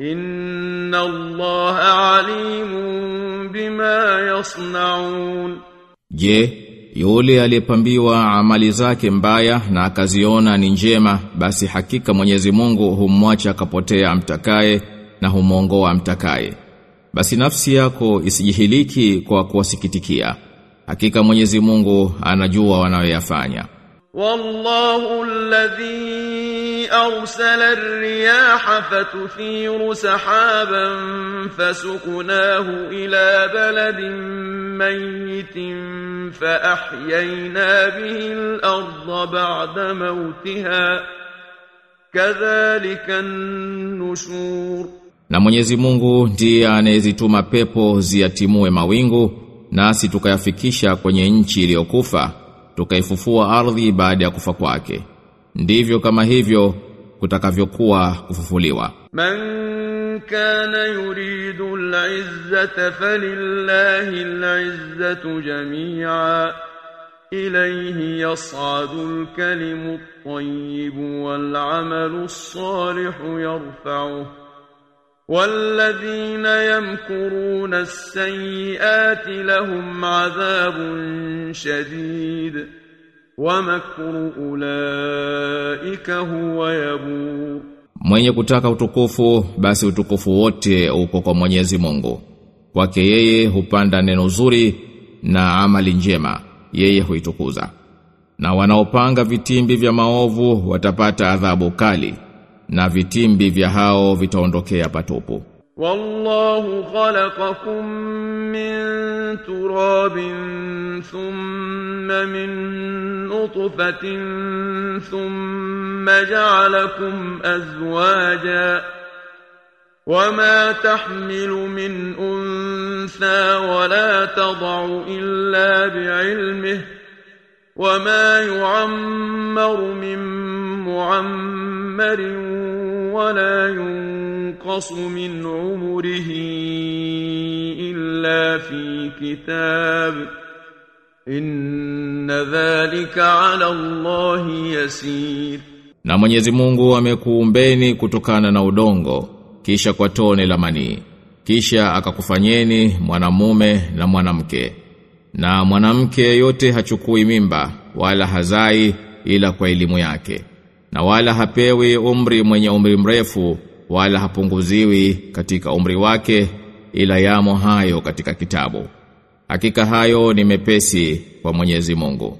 إن الله عليم بما يصنعون Je, yule aliyepambiwa amali zake mbaya na akaziona ni njema basi hakika Mwenyezi Mungu humwacha akapotea amtakaye na humwongoa amtakaye. Basi nafsi yako isijihiliki kwa kuwasikitikia. Hakika Mwenyezi Mungu anajua wanayoyafanya. والله الذي أرسل الرياح فتثير سحابا فسقناه إلى بلد ميت فأحيينا به الأرض بعد موتها كذلك النشور Na Mwenyezi Mungu ndiye anayezituma pepo ziyatimue mawingu nasi tukayafikisha kwenye nchi iliyokufa tukaifufua ardhi baada ya kufa kwake. Ndivyo kama hivyo kutakavyokuwa kufufuliwa. من كان يريد العزة فلله العزة جميعا إليه يصعد الكلم الطيب والعمل الصالح يرفعه والذين يمكرون السيئات لهم عذاب شديد ومكر أولئك هو يبور Mwenye kutaka utukufu basi utukufu wote uko kwa Mwenyezi Mungu. Kwake yeye hupanda neno zuri na amali njema, yeye huitukuza. Na wanaopanga vitimbi vya maovu watapata adhabu kali na vitimbi vya hao vitaondokea patupu Wallahu khalaqakum min turabin thumma min nutfatin thumma ja'alakum azwaja وما تحمل من أنثى ولا تضع إلا بعلمه وما يعمر من معمر ولا ينقص من عمره إلا في كتاب إن ذلك على الله يسير Na Mwenyezi Mungu amekuumbeni kutokana na udongo, kisha kwa tone la manii, kisha akakufanyeni mwanamume na mwanamke. Na mwanamke yote hachukui mimba wala hazai ila kwa elimu yake. Na wala hapewi umri mwenye umri mrefu wala hapunguziwi katika umri wake ila yamo hayo katika kitabu. Hakika hayo ni mepesi kwa Mwenyezi Mungu.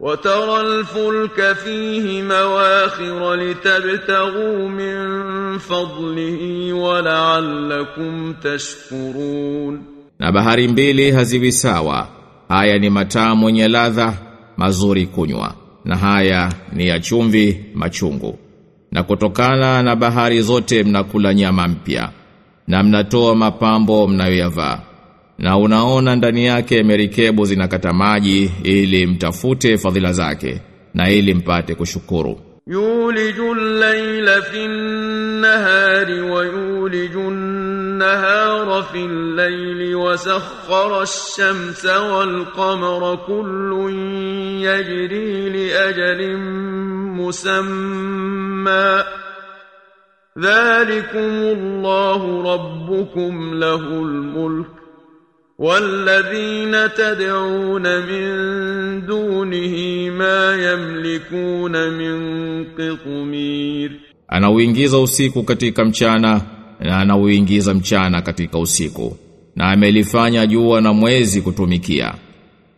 وترى الفلك فيه مواخر لتبتغوا من فضله ولعلكم تشكرون Na bahari mbili haziwi sawa. Haya ni matamu yenye ladha, mazuri kunywa. Na haya ni ya chumvi, machungu. Na kutokana na bahari zote mnakula nyama mpya. Na mnatoa mapambo mnayoyavaa. na unaona ndani yake merikebu zinakata maji ili mtafute fadhila zake na ili mpate kushukuru. Yuliju al-layla fi nahari wa yuliju nahara fi layli wa sakhara shamsa wal kamara kullu yajri li ajalin musamma. Dhalikum Allahu rabbukum lahul mulk. والذين تدعون من دونه ما يملكون من قطمير Anauingiza usiku katika mchana na anauingiza mchana katika usiku. na amelifanya jua na mwezi kutumikia.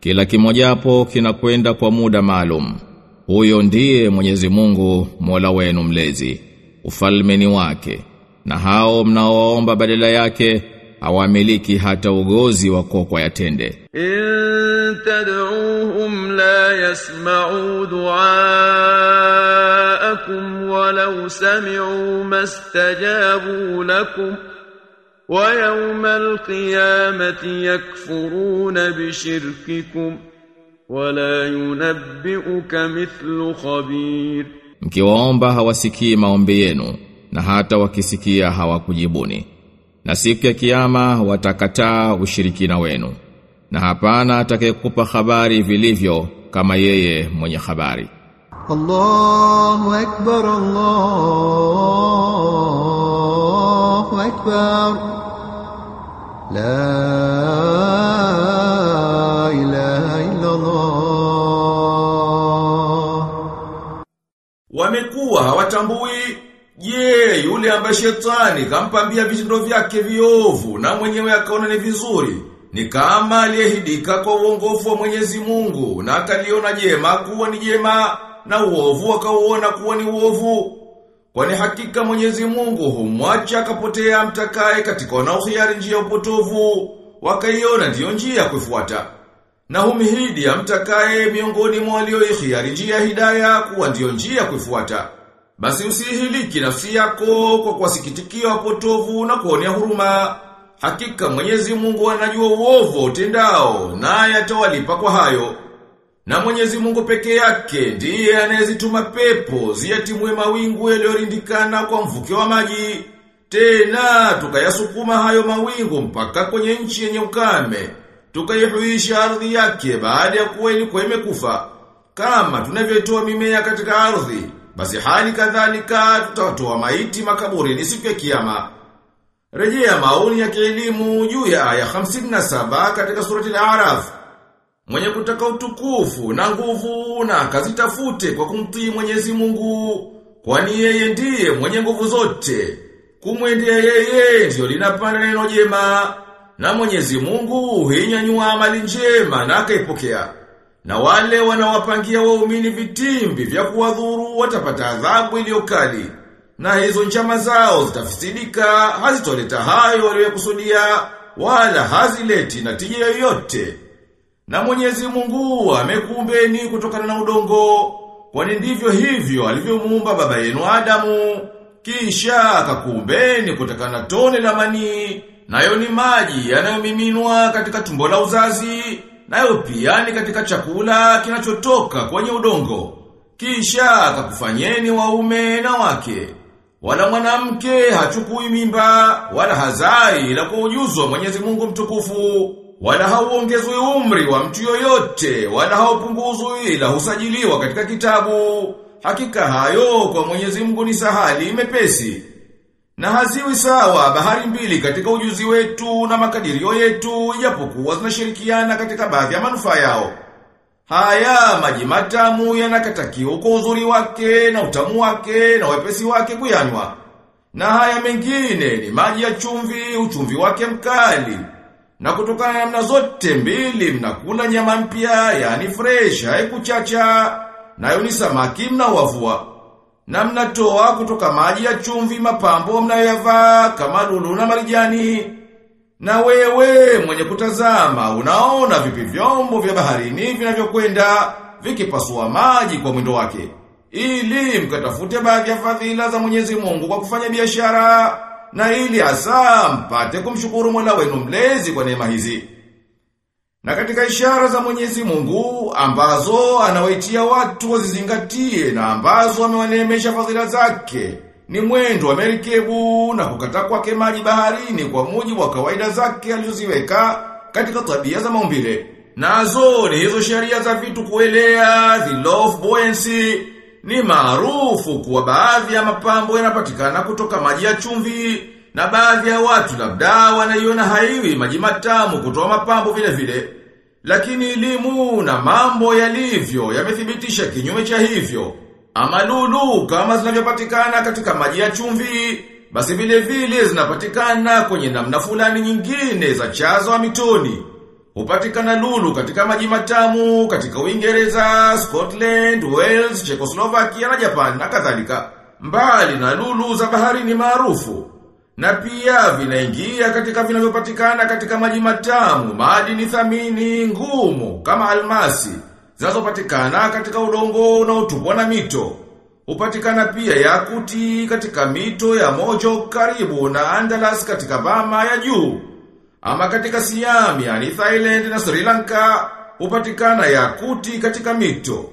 Kila kimojapo kinakwenda kwa muda maalum. Huyo ndiye Mwenyezi Mungu Mola wenu mlezi. Ufalme ni wake. Na hao mnaoomba badala yake hawamiliki hata ugozi wa kokwa yatende intad'uhum la yasma'u du'aakum walau sami'u mastajabu lakum wa yawmal qiyamati yakfuruna bishirkikum wala yunabbi'uka mithlu khabir. Mkiwaomba hawasikii maombi yenu na hata wakisikia hawakujibuni na siku ya kiyama watakataa ushirikina wenu. Na hapana atakayekupa habari vilivyo kama yeye mwenye habari. Allahu akbar Allahu akbar. La ilaha illa Allah Wamekuwa hawatambui je yule ambaye shetani kampambia vitendo vyake viovu na mwenyewe akaona ni vizuri ni kama aliyehidika kwa uongofu wa Mwenyezi Mungu na akaliona jema kuwa ni jema na uovu akauona kuwa ni uovu kwani hakika Mwenyezi Mungu humwacha akapotea mtakaye katika wanaohiari njia ya upotovu wakaiona ndiyo njia ya kuifuata na humhidi amtakaye miongoni mwa walioihiari njia ya hidaya kuwa ndiyo njia ya kuifuata. Basi usihiliki nafsi yako kwa kuwasikitikia wapotovu na kuonea huruma. Hakika Mwenyezi Mungu anajua uovu utendao naye atawalipa kwa hayo. Na Mwenyezi Mungu peke yake ndiye anayezituma pepo ziyatimue mawingu yaliyorindikana kwa mvuke wa maji. Tena tukayasukuma hayo mawingu mpaka kwenye nchi yenye ukame tukaihuisha ardhi yake baada ya kuwa ilikuwa imekufa. Kama tunavyotoa mimea katika ardhi, basi hali kadhalika tutatoa maiti makaburini siku ya kiyama. Rejea maoni ya kielimu juu ya aya 57 katika surati al-A'raf. Mwenye kutaka utukufu na nguvu na akazitafute kwa kumtii Mwenyezi Mungu, kwani yeye ndiye mwenye nguvu zote. Kumwendea yeye ndio linapanda neno jema. Na mwenyezi mungu hinyanyua amali njema na akaipokea. Na wale wanawapangia waumini vitimbi vya kuwadhuru watapata adhabu iliyokali. Na hizo njama zao zitafisidika, hazitoleta hayo waliyokusudia wala hazileti na tija yoyote. Na mwenyezi mungu amekuumbeni kutokana na udongo, kwani ndivyo hivyo alivyomuumba baba yenu Adamu, kisha akakuumbeni kutokana na tone la manii Nayo ni maji yanayomiminwa katika tumbo la uzazi, nayo pia ni katika chakula kinachotoka kwenye udongo. Kisha akakufanyeni waume na wake. Wala mwanamke hachukui mimba, wala hazai ila kwa ujuzi wa Mwenyezi Mungu mtukufu. Wala hauongezwi umri wa mtu yoyote, wala haupunguzwi ila husajiliwa katika kitabu. Hakika hayo kwa Mwenyezi Mungu ni sahali mepesi. Na haziwi sawa bahari mbili katika ujuzi wetu na makadirio yetu ijapokuwa zinashirikiana katika baadhi ya manufaa yao. Haya maji matamu yanakatakiwa kwa uzuri wake na utamu wake na wepesi wake kuyanywa. Na haya mengine ni maji ya chumvi, uchumvi wake mkali. Na kutokana na namna zote mbili mnakula nyama mpya, yani fresh, haikuchacha, nayo ni samaki mnaowavua na mnatoa kutoka maji ya chumvi mapambo mnayoyavaa kama lulu na marijani. Na wewe mwenye kutazama unaona vipi vyombo vya baharini vinavyokwenda vikipasua maji kwa mwendo wake. Ili mkatafute baadhi ya fadhila za Mwenyezi Mungu kwa kufanya biashara na ili hasa mpate kumshukuru Mola wenu mlezi kwa neema hizi. Na katika ishara za Mwenyezi Mungu ambazo anawaitia watu wazizingatie na ambazo amewaneemesha fadhila zake ni mwendo wa merikebu na kukata kwake maji baharini kwa mujibu wa kawaida zake alizoziweka katika tabia za maumbile. Nazo ni hizo sheria za vitu kuelea, the of buoyancy, ni maarufu kuwa baadhi ya mapambo yanapatikana kutoka maji ya chumvi na baadhi ya watu labda wanaiona haiwi maji matamu kutoa mapambo vile vile. Lakini elimu na mambo yalivyo yamethibitisha kinyume cha hivyo. Ama lulu kama zinavyopatikana katika maji ya chumvi basi vile vile zinapatikana kwenye namna fulani nyingine za chazo wa mitoni. Hupatikana lulu katika maji matamu, katika Uingereza, Scotland, Wales, Czechoslovakia na Japan na kadhalika. Mbali na lulu za baharini maarufu. Na pia vinaingia katika vinavyopatikana katika maji matamu, madini thamini ngumu kama almasi, zinazopatikana katika udongo unaotupwa na mito. Hupatikana pia yakuti katika mito ya Mojo karibu na Andalas katika Bama ya juu. Ama katika Siam, yani Thailand na Sri Lanka, hupatikana yakuti katika mito.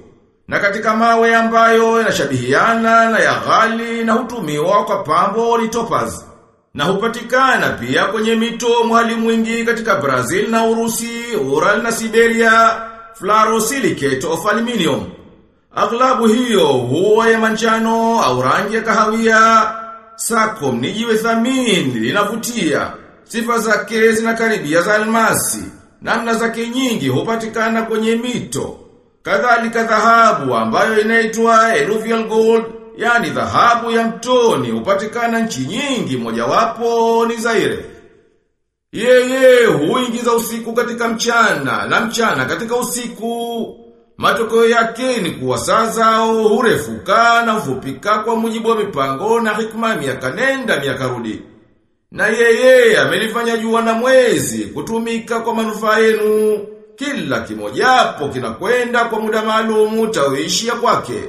Na katika mawe ambayo yanashabihiana na ya ghali na hutumiwa kwa pambo ni topaz. Na hupatikana pia kwenye mito mwali mwingi katika Brazil na Urusi, Ural na Siberia, fluorosilicate of aluminium. Aglabu hiyo huwa ya manjano au rangi ya kahawia. Sakom ni jiwe thamini linavutia. Sifa zake zinakaribia za almasi. Namna zake nyingi hupatikana kwenye mito. Kadhalika dhahabu ambayo inaitwa alluvial gold, yani dhahabu ya mtoni hupatikana nchi nyingi mojawapo ni Zaire. Yeye huingiza usiku katika mchana na mchana katika usiku. Matokeo yake ni kuwa saa zao hurefuka na hufupika kwa mujibu wa mipango na hikma miaka nenda miaka rudi. Na yeye amelifanya jua na mwezi kutumika kwa manufaa yenu. Kila kimojapo kinakwenda kwa muda maalumu tawiishia kwake.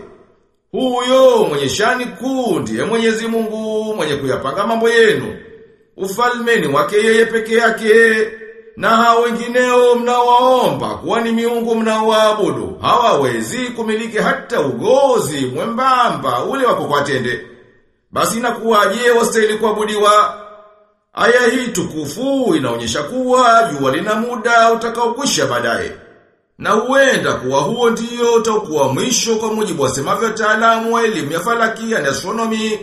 Huyo mwenye shani kuu ndiye Mwenyezi Mungu mwenye kuyapanga mambo yenu. Ufalme ni wake yeye peke yake. Na hao wengineo mnawaomba kuwa ni miungu mnaoabudu. Hawawezi kumiliki hata ugozi mwembamba ule wako kwa tende. Basi inakuwaje wastahili kuabudiwa? Aya hii tukufu inaonyesha kuwa jua lina muda utakaokwisha baadaye. Na huenda kuwa huo ndiyo utakuwa mwisho kwa mujibu wa semavyo taalamu wa elimu ya falaki na astronomy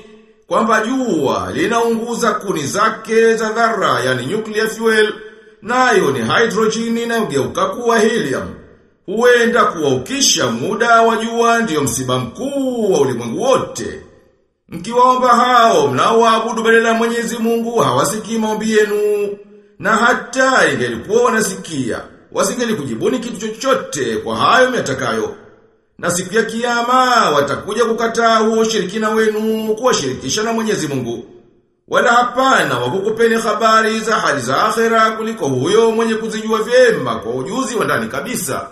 kwamba jua linaunguza kuni zake za dhara yani nuclear fuel nayo ni hydrogen inayogeuka kuwa helium. Huenda kuwa ukisha muda wa jua ndiyo msiba mkuu wa ulimwengu wote. Mkiwaomba hao mnaoabudu badala ya Mwenyezi Mungu hawasikii maombi yenu na hata ingelikuwa wanasikia wasingeli kujibuni kitu chochote kwa hayo miatakayo Na siku ya kiyama watakuja kukataa huo ushirikina wenu kuwashirikisha na Mwenyezi Mungu. Wala hapana wakukupeni habari za hali za akhera kuliko huyo mwenye kuzijua vyema kwa ujuzi wa ndani kabisa.